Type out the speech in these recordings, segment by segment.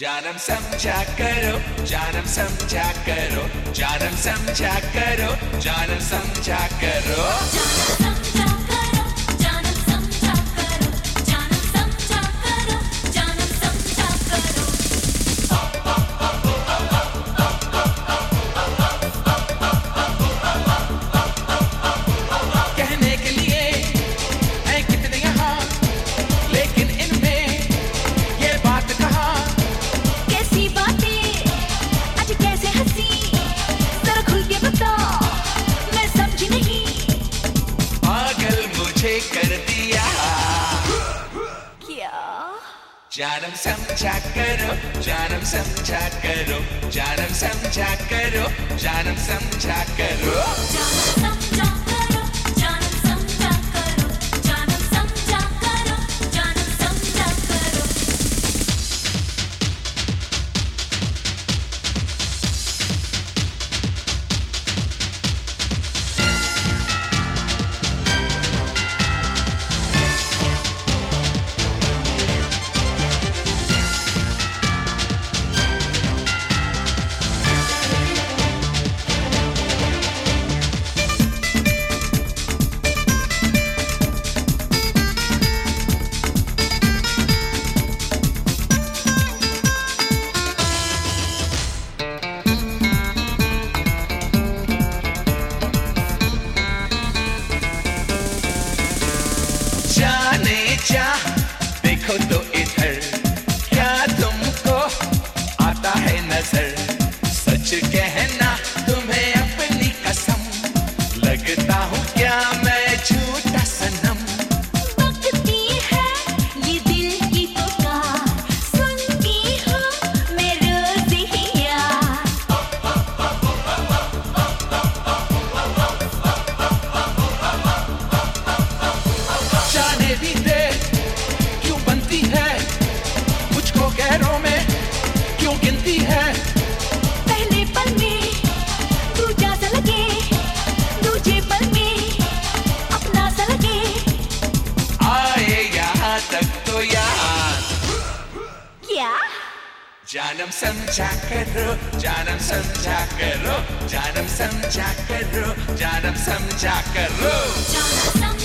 जानम समझा करो जानम समझा करो जानम समझा करो जानम समझा करो। जानम జానం సంచా కరో జానం సంచా కరో జానం సంచా కరో జానం సంచా కరో hacer जानम समझा करो जानम समझा करो जानम समझा करो जानम समझा करो जानम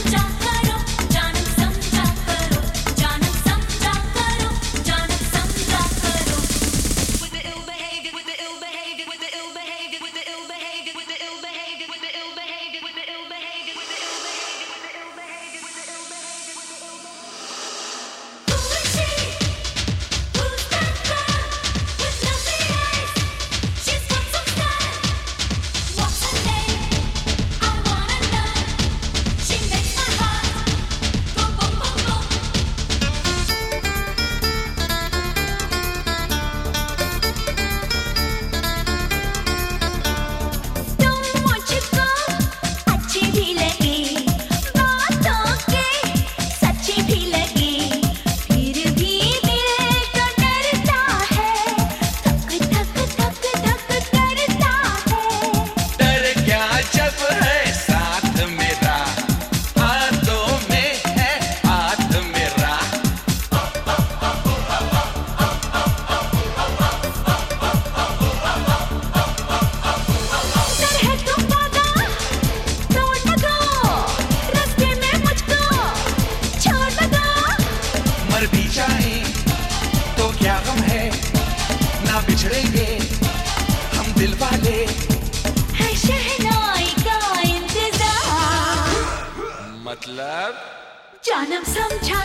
क्या गम है? ना बिछड़ेंगे हम दिल वाले। है शहनाई का इंतज़ार। मतलब? जानम समझा